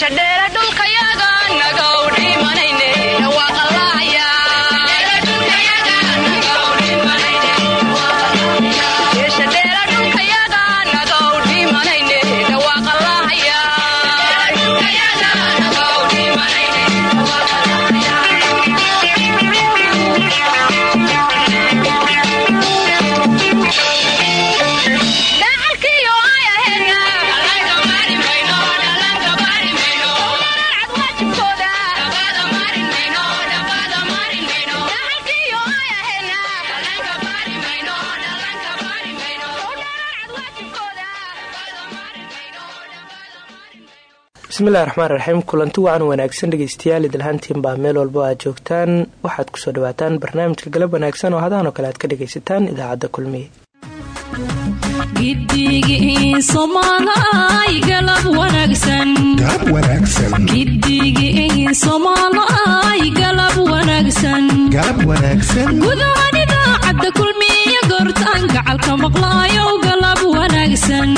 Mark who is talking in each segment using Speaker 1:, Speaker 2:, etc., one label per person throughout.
Speaker 1: dheeradh bismillahi raxmaan raxiim kulanti wacan wanaagsan dhegeystayaal idilhaantiin baa meel walba aad joogtaan. Waxaad ku soo dhawaataan barnaamijka galab wanaagsan oo hadahan oo kale aad ka dhagaysataan idaacadda kulmiye
Speaker 2: gudahan idaacadda kulmiye goortaan gacalka maqlaayo galab wanaagsan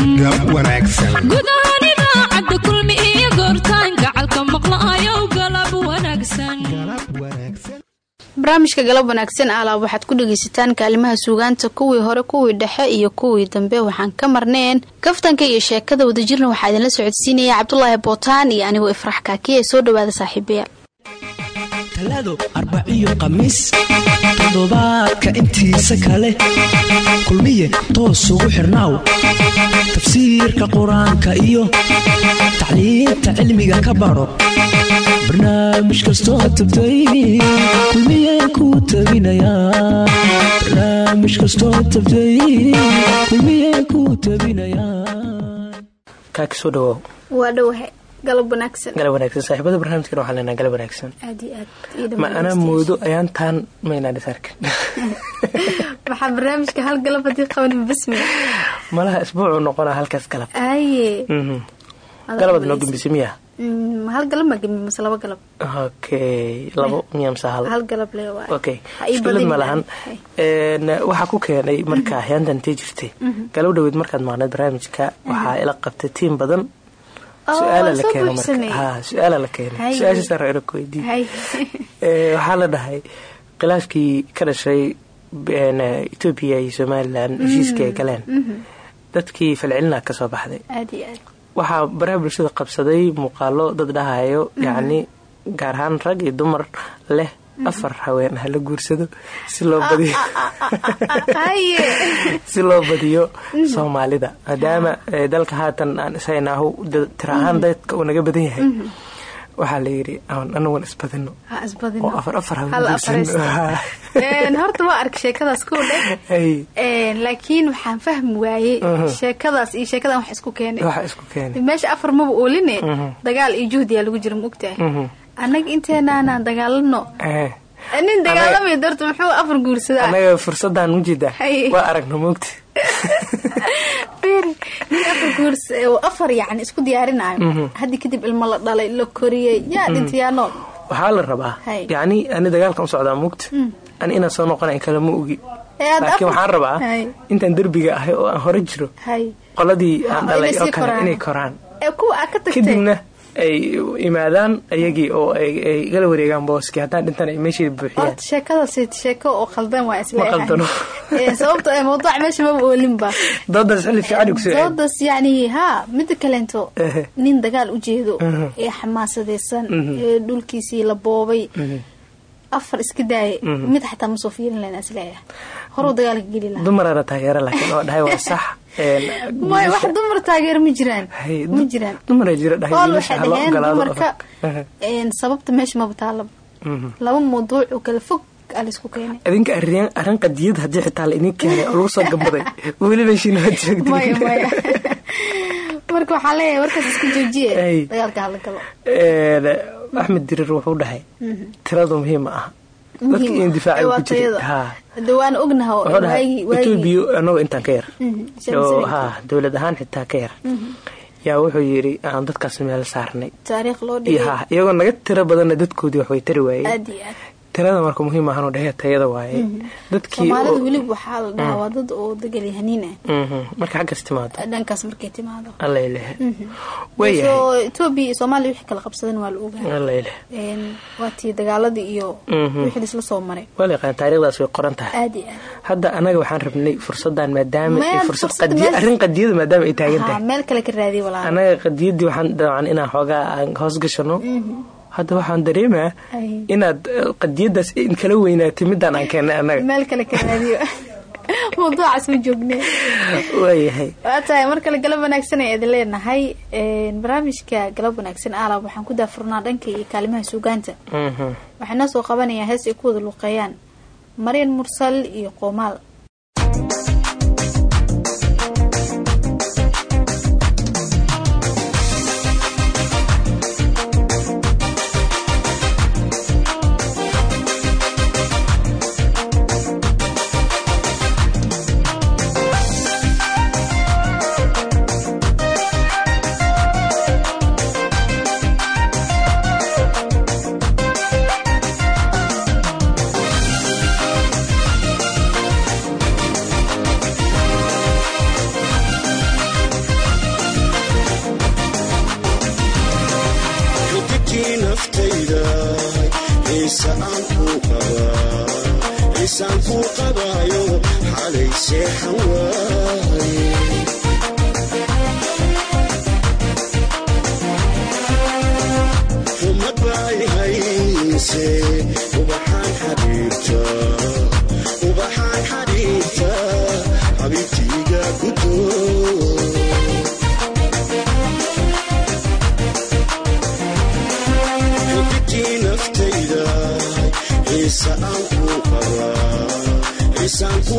Speaker 3: barnaamijka galab wanaagsan alaab waxaad ku dhegaysataan kaalimaha suugaanta kuwii hore kuwii dhexe iyo kuwii dambe. Waxaan ka marneen kaftanka iyo sheekada wadajirna waxaa idinla socodsiinaya cabdulaahi bootaan iyo anigoo ifrax kaakiya ee soo dhawaada saaxiibayaal
Speaker 4: talaado arbaciyo khamiis toddobaadka intiisa kale kulmiye toos ugu xirnaaw tafsiirka qur'aanka iyo tacliinta cilmiga ka baro. Barnaamij kastoo tabtay kulmiye ku tabinayabarnaamij
Speaker 3: galab wanaagsan.
Speaker 1: Saaxiibada barnaamijkan waxaa leenaha galab wanaagsan. Ma anaa moodo ayaantaan maynaan is arkin.
Speaker 3: Waxaa barnaamijka hal galab haddii qaban basmi
Speaker 1: malaha isbuucuu noqonaa halkaas galab.
Speaker 3: Aye
Speaker 1: galabad noo gembisa miya?
Speaker 3: Hal galab maa gembi mase laba galab.
Speaker 1: Okay labo miya mase hal.
Speaker 3: hal galab le
Speaker 1: okay mushkilad ma lahan. waxaa ku keenay marka ahyaantan intay jirtay galab dhaweyd markaad maqnayd barnaamijka waxaa ila qabtay tiim badan waxaa la dhahay khilaafkii ka dhashay etoobiya iyo somalilan heshiiskii ay galeen. Dadkii falcelina ka soo baxday. Waxaa baraha bulshada qabsaday muuqaalo dad dhahayo yacni gaar ahaan rag iyo dumar leh afar haween ah la guursado si loo badiyo. si loo badiyo soomaalida. Maadaama dalka haatan aan ishaynaahu tira ahaan dadka uu naga badan yahay. Waxaa la yidhi anagun isbadino oo afar afar
Speaker 3: horta waa arka sheekadaas ku dheh laakiin waxaan fahmi waayey sheekadaas iyo sheekadan wax isku keenay meesha afar maba ooline dagaal iyo juhdiyaa lagu jira ma ogtahay annaga inteenaanaan dagaalano? Nin dagaalamay darto muxuu afar guursadaa?
Speaker 1: Anaga fursadaan ujeeda waa aragna moogta
Speaker 3: nin afar guurs afar yani isku diyaarinayo haddii kadib ilmo la dhalay la koriyey yaa dhintay yaa nool
Speaker 1: waxaa la rabaa. Yacni ani dagaalkan u socdaa moogta ani inaan soo noqona kale ma ogi. Laakiin waxaan rabaa intaan derbiga ahay oo aan hore jiro. Qoladii aan dhalay oo kale inay koraan. Kadibna ay imaadaan ayagii oo ay gala wareegaan booskii haddaan dhintan ay meeshii buuxiyaan
Speaker 3: sheekadaas sheeko oo khaldan waa is leeyahay sababto ee mawduuc meesha maba oolinba
Speaker 1: doodaas xilli fiican ku soo
Speaker 3: doodaas yacni haa mida kaleento nin dagaal u jeedo ee xamaasadeysan ee dhulkiisii la boobay. Afar iska daaya mid xataa ma soo fiirin lahayn is leeyahay horuu dagaalka geli lahaa.
Speaker 1: Taageera laakiin oo dhahay waa sax
Speaker 3: wax dumar taageero ma jiraan. ma jiraan.
Speaker 1: dumara jira dhahay
Speaker 3: ool waxay dhaheen dumarka sababta meesha maba taalaba laba mawduuc oo kala fog
Speaker 1: idinka arrin qadiyad haddii xitaa la idin keenay oo lagu soo gambaday weli meeshiina waad joogtay
Speaker 3: maya maya marka waxaa leeyahay warkaas iska joojiye. Dagaalka hala galo
Speaker 1: axmed dirir wuxuu dhahay tiradu muhiim ma aha etoobiya anagoo intaan ka yar. Ha dowlad ahaan xitaa ka yar. Yaa wuxuu yidhi aan dadkaas meel saarnay. Iyagoo naga tiro badanna dadkoodii wax way tari waayeen tirada marka muhiim ahan dhehe tayada waaye.
Speaker 5: Dadkisoomaalida weliba waxaa la dhahaa waa dad oo dagalyahaniin
Speaker 1: ah marka xaggaas timaado
Speaker 5: dhankaas markay timaado.
Speaker 1: Allailehe
Speaker 5: waayahay etoobiya iyo soomaaliya wixii kala qabsadan waa la ogaa
Speaker 1: allailehe
Speaker 5: waa tii dagaaladii iyo wixii laisla soo maray.
Speaker 1: Waa la yaqaan taarikhdaas way qoran tahay.
Speaker 5: Aad iyo aad
Speaker 1: hadda anaga waxaan rabnay fursadan maadaama fursad arrin qadiyada maadaama ay taagan tahay.
Speaker 5: meel kale ka raadiya walaa
Speaker 1: anaga qadiyadii waxaan dabcan inaan xoogaa aan hoos gashano hadda waxaan dareemaa inaad qadiyadaas in kala weynaatay midaan aan keennay anaga
Speaker 5: meel kale ka raadiyo. Mawduucaas ma joogne
Speaker 1: waayahay
Speaker 5: waa tahay mar kale galab wanaagsan ay idin leenahay. Barnaamijka galab wanaagsan aalab waxaan ku daafurnaa dhanka iyo kaalimaha suugaanta. Waxay noo soo qabanayaa hees ay ku wada luuqeeyaan maryan mursal iyo qoomaal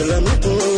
Speaker 6: isla maqoon oh.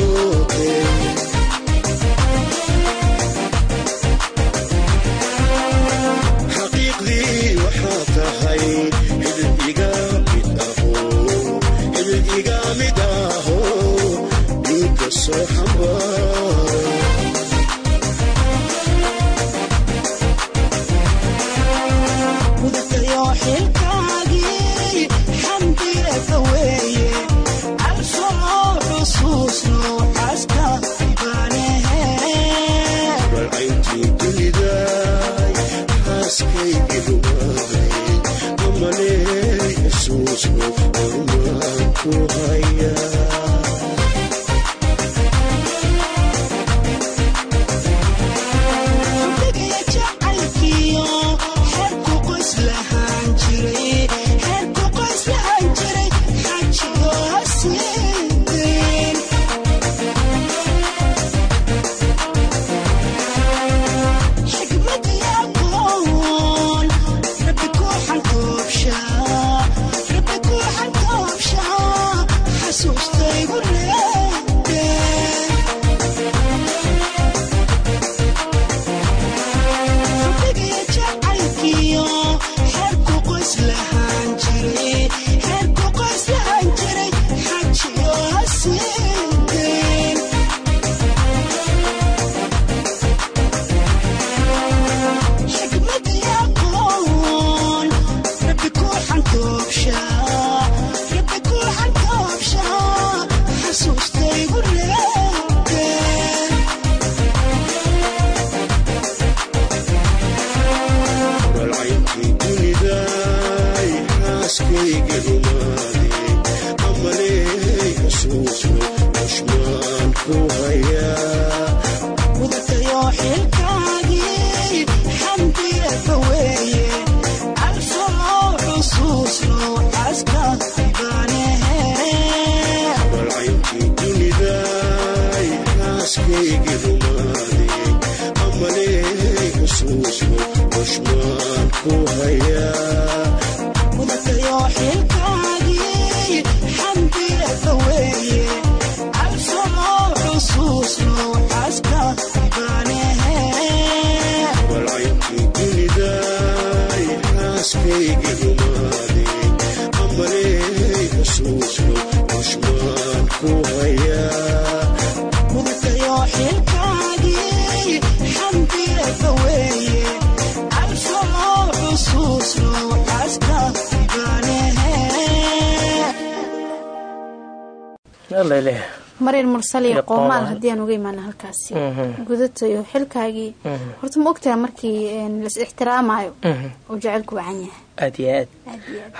Speaker 6: Mursal iyo qoomaal haddii aan uga imaana halkaasi.
Speaker 1: Mhm.
Speaker 6: gudatayo xilkaagii.
Speaker 1: Mhm.
Speaker 6: horta ma ogtaha markii las ixtiraamayo
Speaker 1: mhm.
Speaker 6: uu jacaylku wacan yahay.
Speaker 1: Aad iyo aad.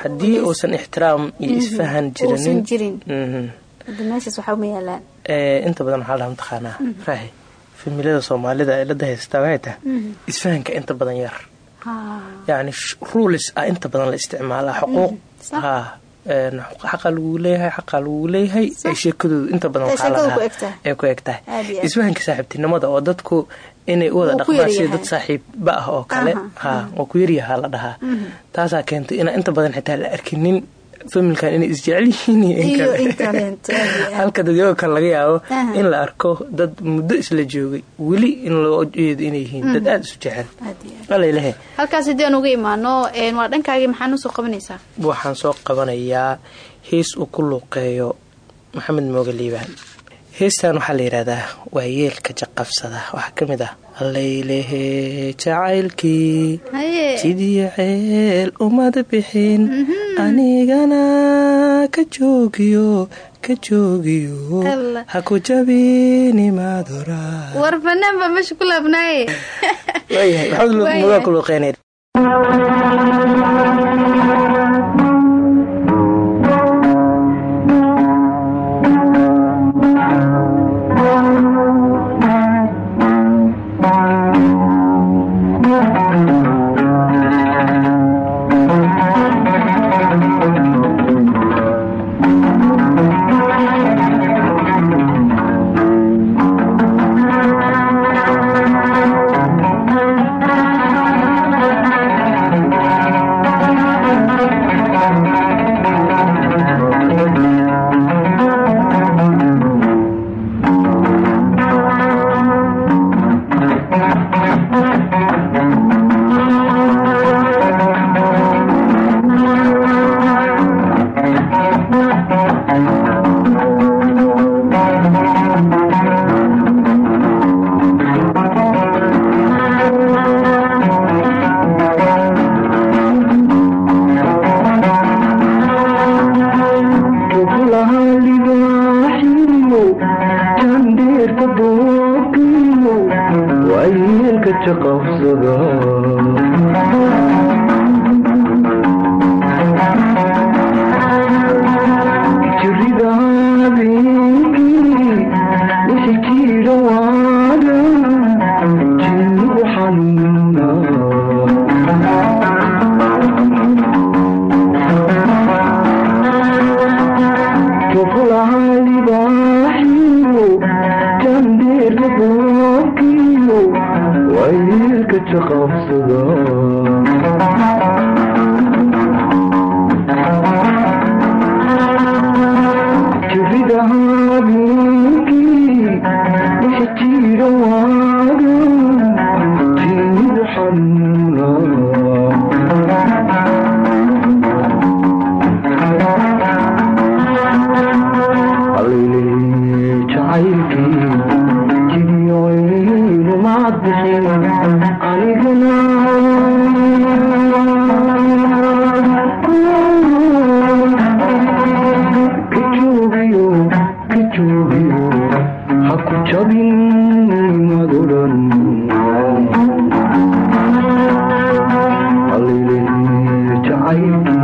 Speaker 1: Haddii uusan ixtiraam iyo isfahan
Speaker 6: uusan jirin.
Speaker 1: hada
Speaker 6: meeshaas waxaa uma yaalaan.
Speaker 1: Inta badan waxaa lahaa mataqaanaa raahi familada soomaalida ee lada haystaa waxay tahay isfahanka inta badan yar. Yacni ruulis ah inta badan la isticmaalaa xuquuq xaqa lagu leeyahay xaqa lagu leeyahay. Sheekadoodu inta badan ay ku eg tahay isfahanka saaxiibtinimada oo dadku inay u wada dhaqmaan sida dad saaxiibba ah oo kale. Ha waa ku yaryahaa la dhahaa. Taasaa keentay inaa inta badan xitaa la arkinin familkan inay isjecel yihiin halka dadyago kale. laga yaabo in la arko dad muddo isla joogay weli in loo jeedo inay yihiin. Dad aada isu jecel. Alalehe
Speaker 6: halkaas haddii aan uga imaano waa dhankaagii maxaa noo soo qabanaysaa?
Speaker 1: Waxaan soo qabanayaa hees uu ku luuqeeyo maxamed mooga liibaan heestan waxaa la yidhahdaa waa yeelka jaqabsada. Waxaa ka mid ah allaylehe jacaylkii sidii ceel umada bixin anigana ka joogiyo ka joogiyo. Ha ku
Speaker 6: baa meesha ku laabnaaye.
Speaker 1: Waayahay maxamed moogaa ku luuqeynay dhacay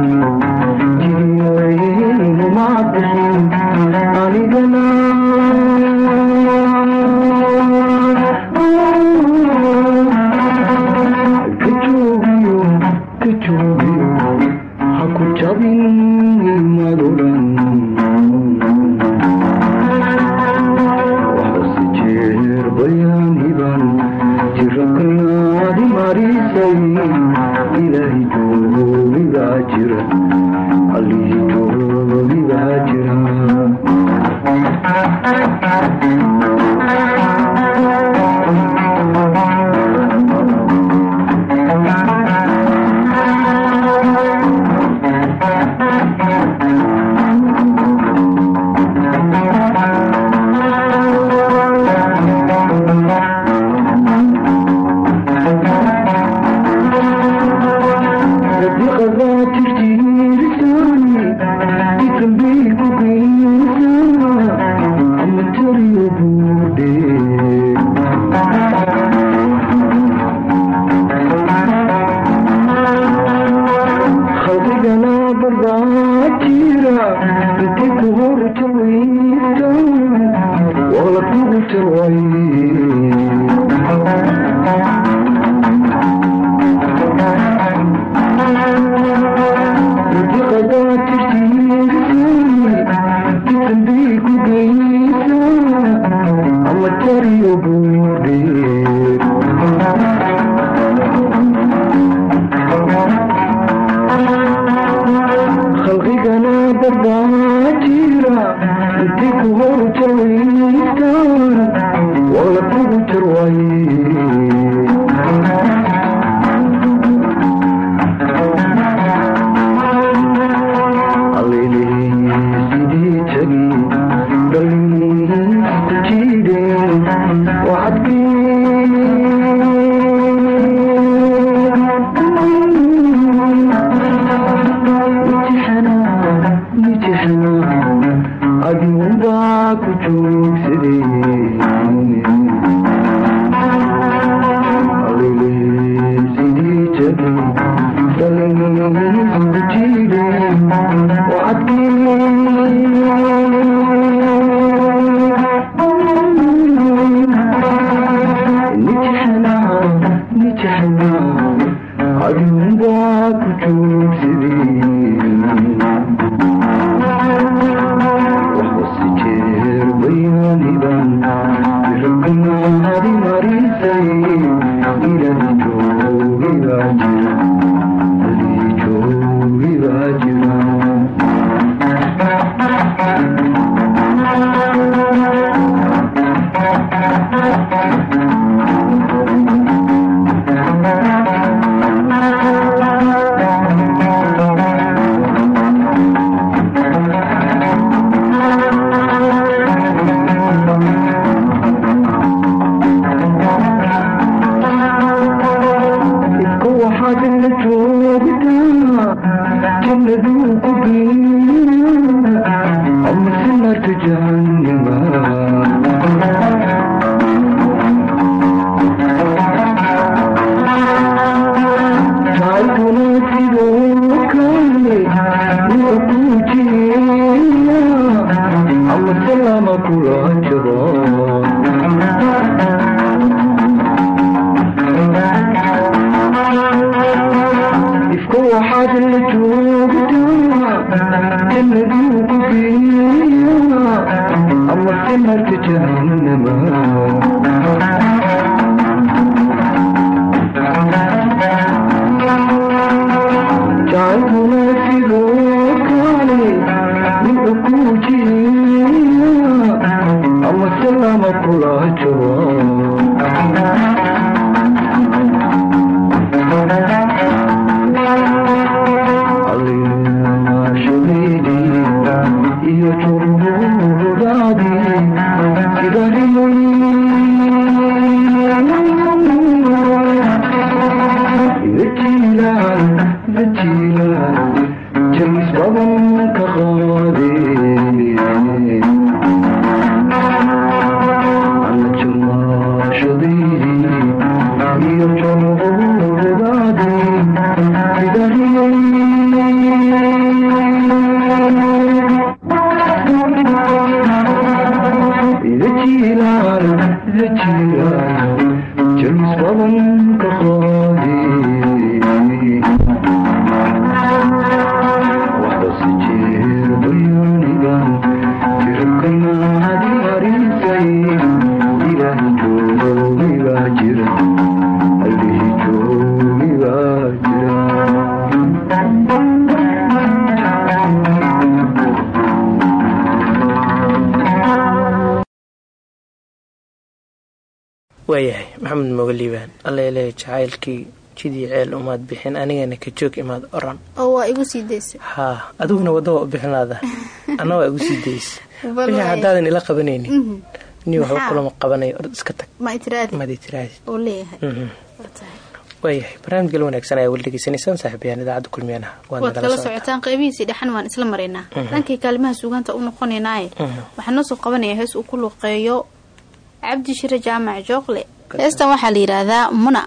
Speaker 1: waayahay maxamed mogaliibaan allele jacaylkii jidii ceel umaad bixin anigana ka joog imaad oran. Haa adiguna wadda waa u bixinaada anna waa igu sii daysa wixii haddaadan ila qabanaynin. Mhm. ni waxba kulama qabanay ord iska tag.
Speaker 3: Maad itiraadi?
Speaker 1: Mhm. waayahay barnaamijgal wanaagsan ayaa weli dhegeysanaysaan saaxiibayaan idaacadda kulmiyanaha
Speaker 3: waad kala socotaan qaybihiisii dhexan waan isla maraynaa mhm. dhankii kaalimaha suugaanta u noqonaynaaye waxaa noo soo qabanaya hees uu ku luuqeeyo cabdi shire jaamac jookle heestan waxaa la yidhaahdaa muna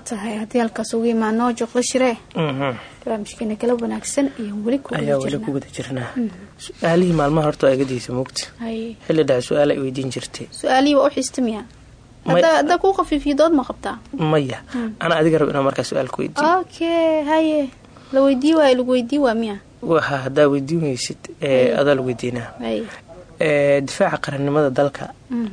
Speaker 3: Tahay haddii halkaas ugu imaano joqlo shiree. Barnaamijkeena kala wanaagsan iyo
Speaker 1: ayaa weli ku guda jirnaa. Su'aalihii maalmaha horta egadiisa moogta xilli dhace su'aal ay weydiin jirtay.
Speaker 3: Su'aalihii waa u xiista miya haddaa kuu khafiifiyo dood ma qabtaa?
Speaker 1: Maya ana adiga rab inaa markaa su'aal ku weydiiyo
Speaker 3: okay haye. La weydii waay lagu weydii waa miya
Speaker 1: waha haddaa weydiin weysid adaa la weydiinaa difaaca qarannimada dalka.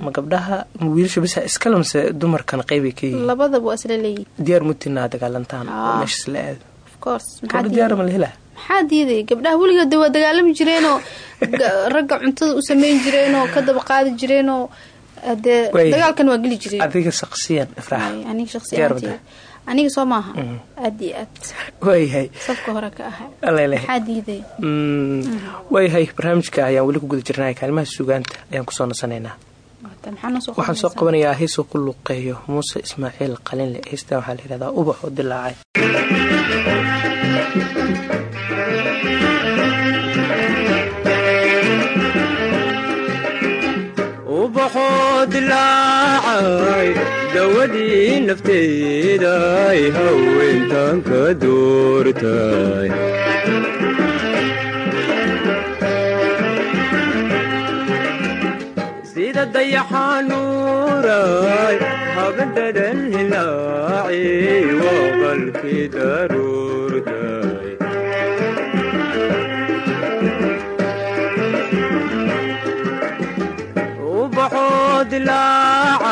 Speaker 1: Ma gabdhaha ma wiilasha bisa iskale mase dumarkan qeybay ka yihiin?
Speaker 3: Labadaba waa isla leeyihiin
Speaker 1: diyaar mutinaa dagaalantaan? Oo meeshas la aado diyaar ma la helaa?
Speaker 3: Maxaa diiday gabdhaha weligood waa dagaalami jireenoo ragga cuntada u sameyn jireenoo ka daba qaadi jireenoo dee dagaalkan waa geli jireen.
Speaker 1: adiga shaqsiyan ifraax
Speaker 3: aniga soo maaha. Aad iyo aad.
Speaker 1: Waayahay
Speaker 3: safka hore ka aha
Speaker 1: alele
Speaker 3: maxaa diiday?
Speaker 1: Waayahay barnaamijka ayaan weli ku guda kaalimaha suugaanta ayaan ku soo nasanaynaa. Waxaan soo qabanayaa heesoo ku luuqeeyo muuse ismaaciil qalinle. Heestan waxaa la yihahdaa ubax oo dilaacay
Speaker 7: ubaxoo dilaacay dawadii nafteeday haweentan ka doortay sida dayaxanuuray habadadan hilaaci waa qalkii daruurtay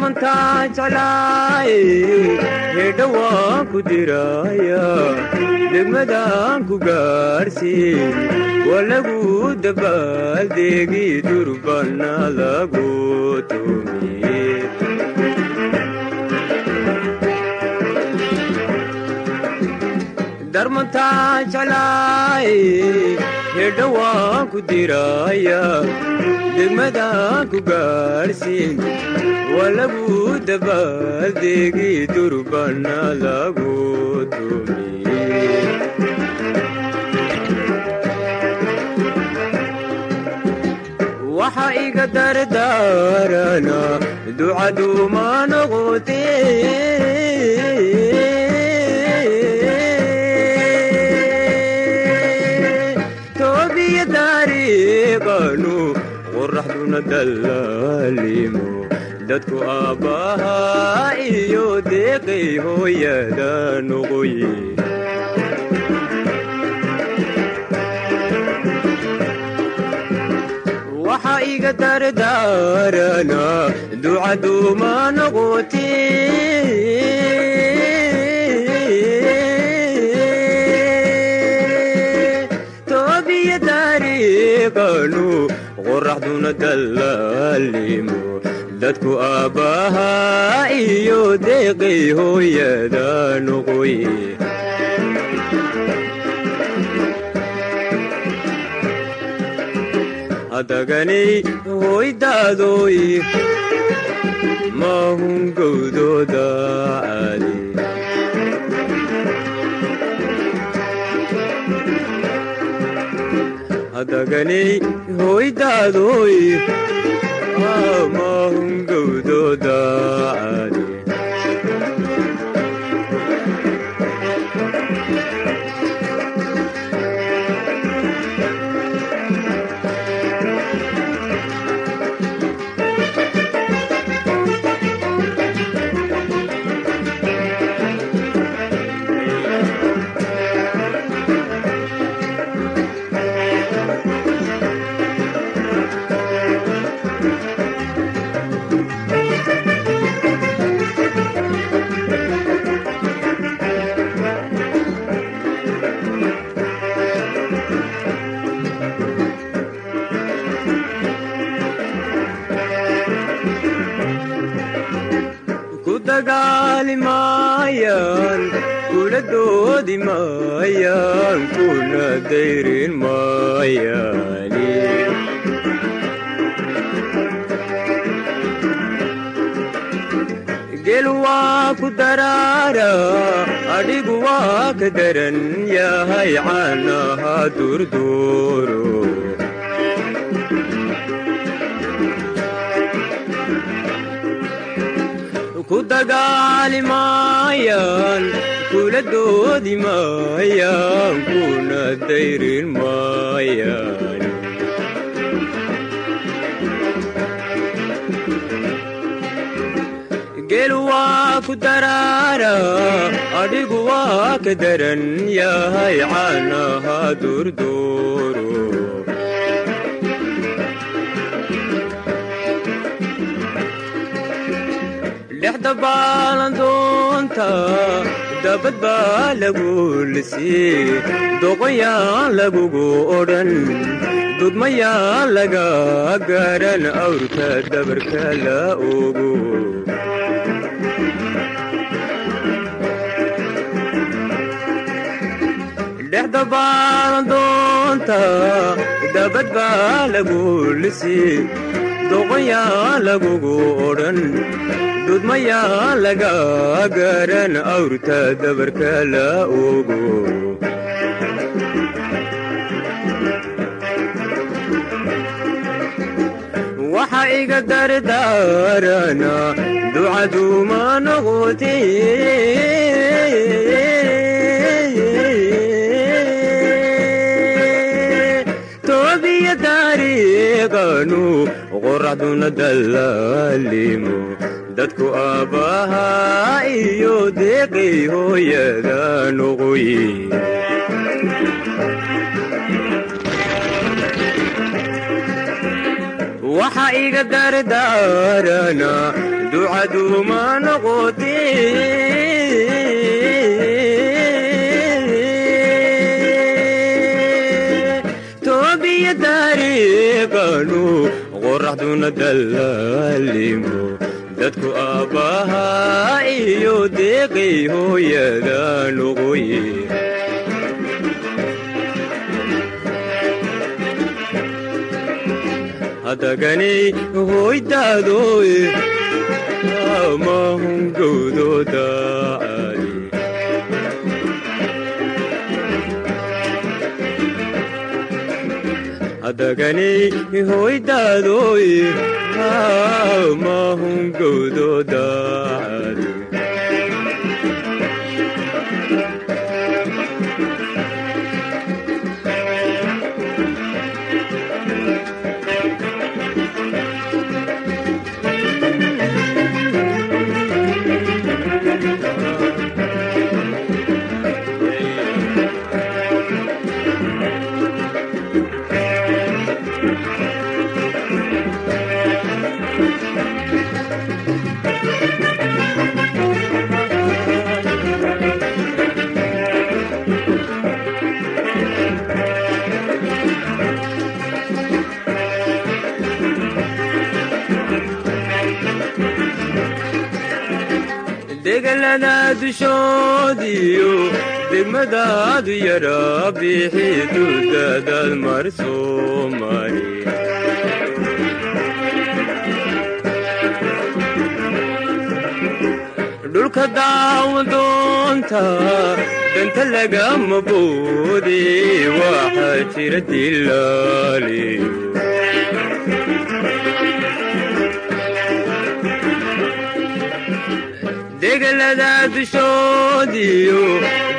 Speaker 7: darmantaa jeclaay hedha waan ku diraya degmadaan ku gaarsiin waa lagu dabaaldeegi durbana lagu tumiye darmantaa jeclaay hedha waan ku diraya degmadaan ku gaarsiin waa lagu durbana lagu tumiye waxa iga dardaarana ducaduuma noqote qoraxduna dallaalimo dadku aabbahaa iyo deeqay hooyada noqoye waxa iga dardaarana ducaduuma noqote dallaalimo dadku aabbahaa iyo deeqay hooyada noqoye hadaganay hoydaadoy maahun gowdooda caali hadaganay hoydaadoy maahun gowdooda doodi maayaan kuna dayrin maayaani gel waa ku daraara adhigu waa ka daran yahay caanaha durduuro ku dagaali maayaan kula doodi maayaan kuna dayrin maayaan gel waa ku daraara adhigu waa ka daran yahay caanaha durduuro dhexda baalandoonta dabad baa lagu lisii doqoyaan lagugu odhan dudmayaan laga garan awrka dabarka la ogo dhexda baalandoonta dabad lagu lisii doqoyaan lagugu odhan dudmayaa laga garan awrta dabarka la ogo waxa iga dardaarana ducaduuma noqote toobiya taariiqanu qoraxduna dallaalimo dadku aabbaha iyo deeqay hooyada noqoy waxaa iga dardaarana ducaduma noqotee qoraxduna dallaalimo dadku aabbahaa iyo deeqay hooyada noqoye hadaganay hoydaadoy amahungowdoodaali hoydaadoy amahungowdoodaali degalada dushoodiyo degmadaadu yara bixi dudadaad mar soomari dhulka daawadoonta jira dilaaliyo degalada dushoodiyo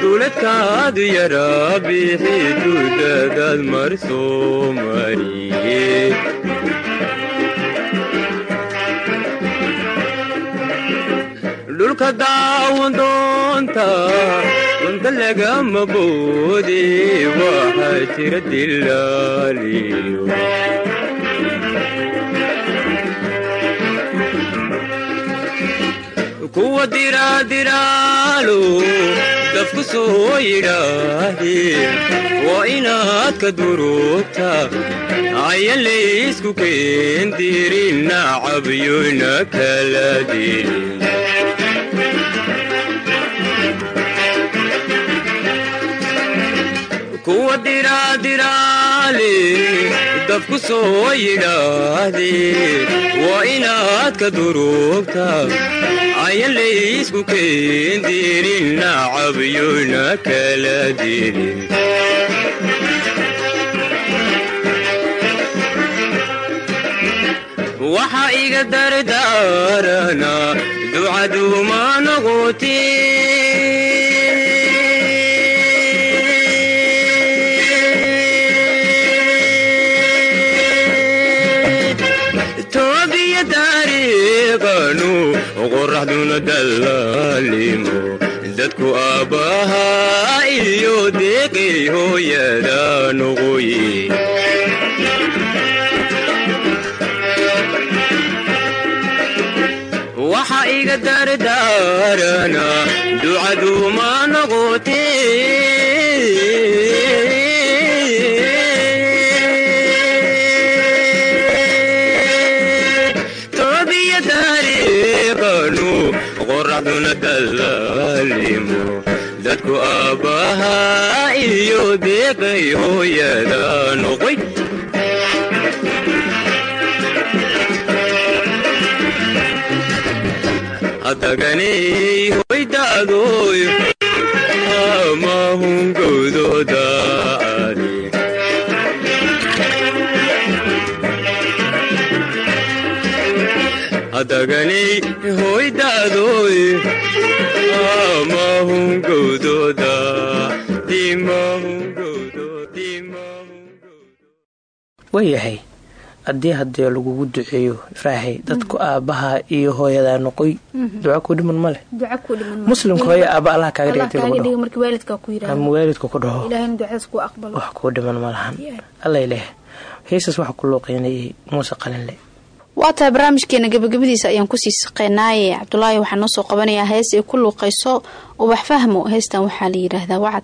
Speaker 7: duuladkaadu yara bixi dudadaad mar soomariye dhulka daawadoonta dunta lagama boode waxaa jira dilaaliyo kuwa diraadiraalo dafku soo yidhaaheen waa inaad ka durugta ayan laysku keendirin nacabyona kala dilin kuwa diraadiraale dafku soo yidhaahdeen waa inaad ka durugta ayan laysku keendirin nacabyona kala dilin waxa iga dardaarana ducaduuma dallaalimo dadku aabbahaa iyo deeqay hooyada noqoye waxa iga dardaarana ducaduuma noqote dallaalimo dadku aabbahaa iyo deeqay hooyada noqoy hadaganay hoydaadoy amahungowdoodaali hadaganay
Speaker 1: waayahay haddii haddee lagugu duceeyo ifraahay dadku aabbaha iyo hooyadaa noqoy. Duco ku dhiman ma leh. Muslimka hooyo aaba allah kaaga dhigtama waalidka ku dhaho. Wax kuu dhiman ma lahan. Allay leh heesas waxa ku looqeynayay muuse qalinle.
Speaker 2: Waa tahay barnaamijkeena gabagabadiisa ayaan ku sii saqeynaaye cabdulaahi waxaa noo soo qabanayaa hees ay ku luuqayso ubax fahmo. Heestan waxaa la yidhaahdaa wacad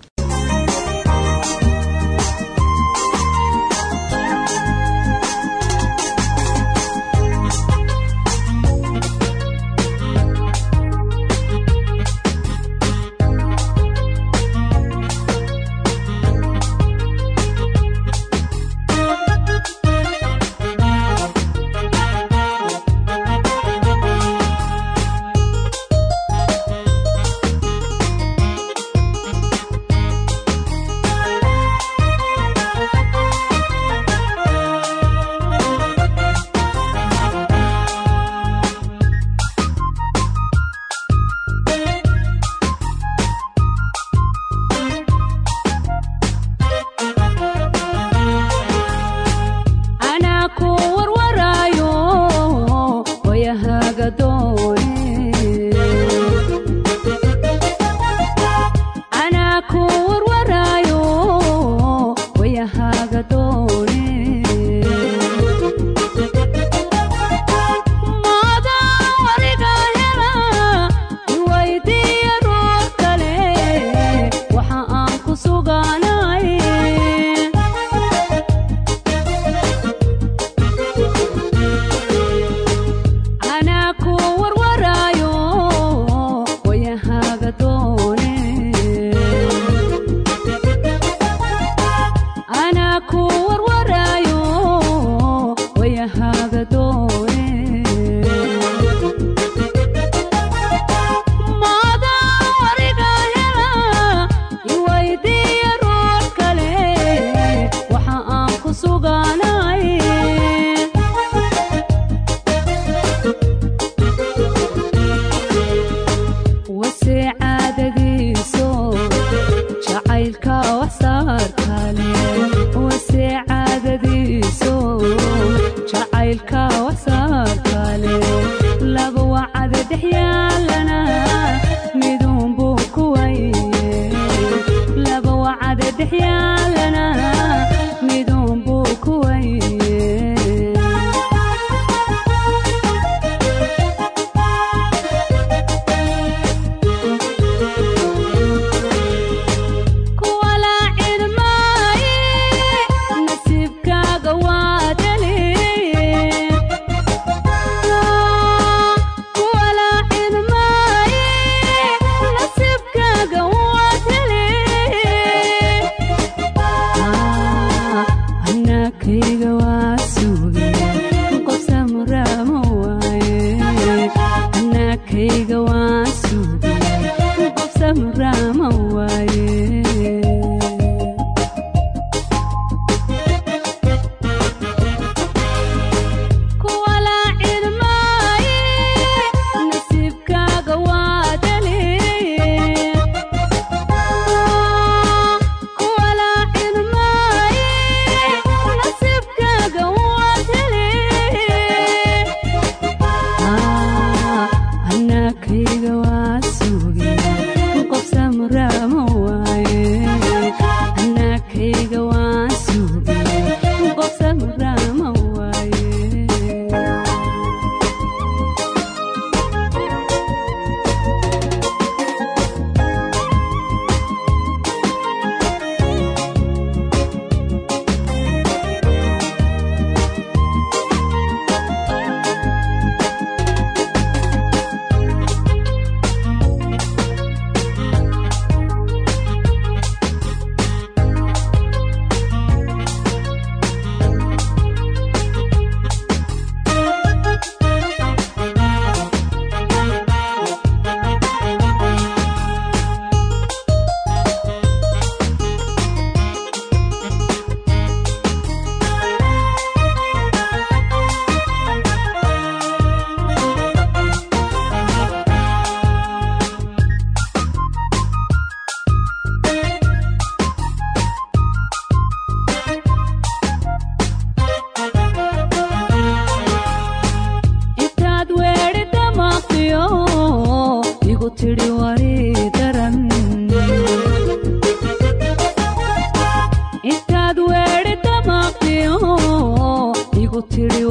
Speaker 2: tirhi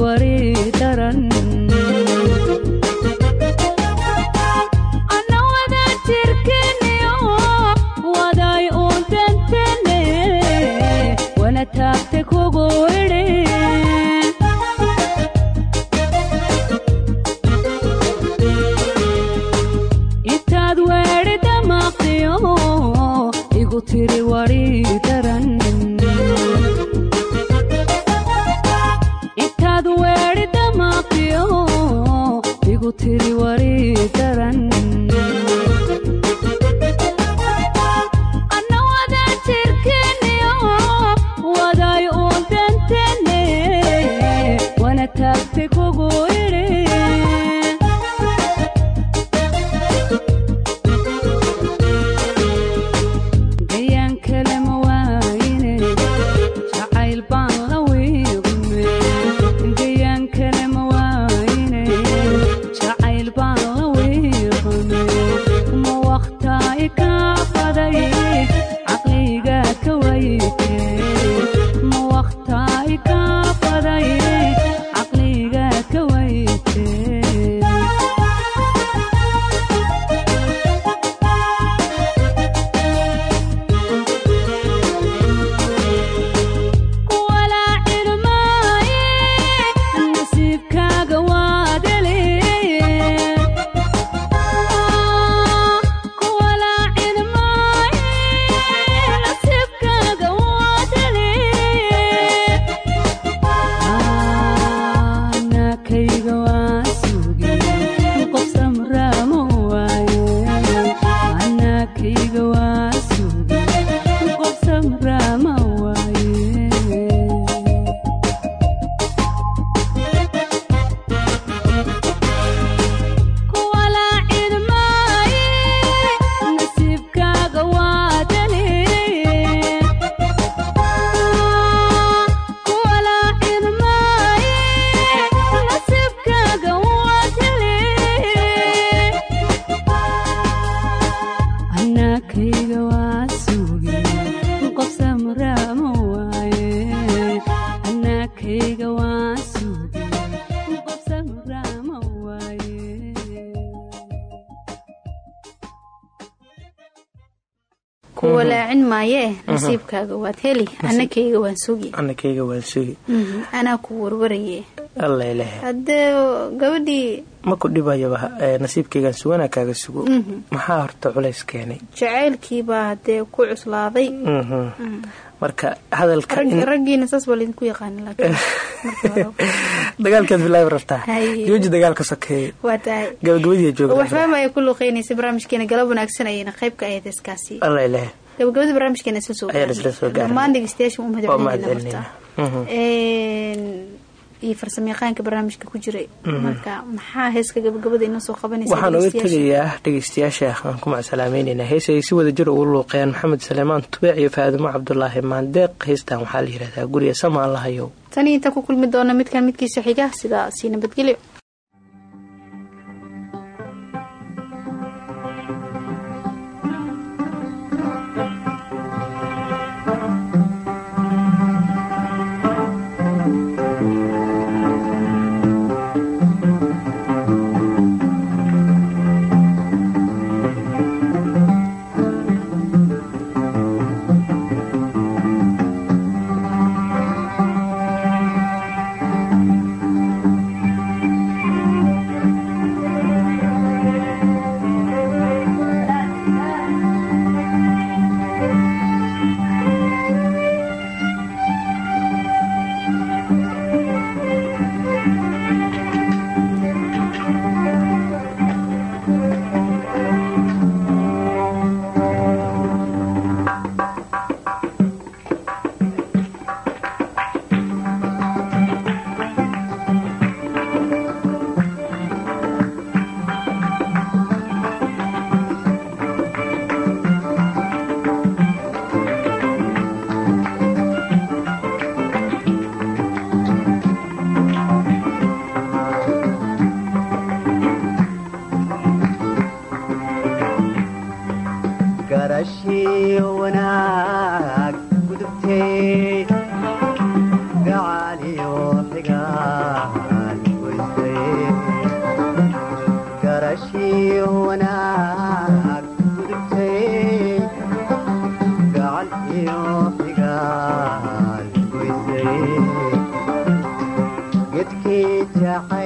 Speaker 2: nasiibkaaga
Speaker 3: waad heli anakayga waan sugi.
Speaker 1: Anakayga waan sugi.
Speaker 3: Mhm, anaa ku warwaraye.
Speaker 1: Alla ilahe
Speaker 3: haddee gabadhii
Speaker 1: ma ku dhibayaba ee, nasiibkaygaan suganaa kaaga sugo?
Speaker 3: Mhm.
Speaker 1: maxaa horta culays keenay?
Speaker 3: Jacaylkiibaa haddee ku cuslaaday.
Speaker 1: Mhm. marka hadalka
Speaker 3: Rag-
Speaker 1: in-
Speaker 3: raggiina saas baa laydinku hore.
Speaker 1: dagaalkeed bilaabi rabtaa? Jooji dagaalka sokeeye
Speaker 3: waa tahay.
Speaker 1: Gabagabadii jooga
Speaker 3: ay ku luuqeynaysa barnaamijkeena galab wanaagsan ayayna qayb ka ahayd heeskaasi
Speaker 1: alla ilahe
Speaker 3: gabagabada barnaamijkeena isla soo
Speaker 1: Ayaan isla soo gaarnay.
Speaker 3: dhammaan dhegeystayaasha Een, iyo farsamayaqaanka barnaamijka ku jiray. Marka maxaa heeska gabagabada inoo soo qabanaysa
Speaker 1: waxaan uga tegayaa dhegeystayaasha aan ku macsalaameynayna. Hees ay si wada jir ugu luuqeen maxamed saleemaan tubeec iyo faadimo cabdulaahi maandeeq. Heestan waxaa la yihahdaa guriga samaan lahayow.
Speaker 3: Tan inta ku kulmi doona midkan midkiisa xiga sidaa sii nabadgelyo
Speaker 8: iyoigaaldgeedkii jacay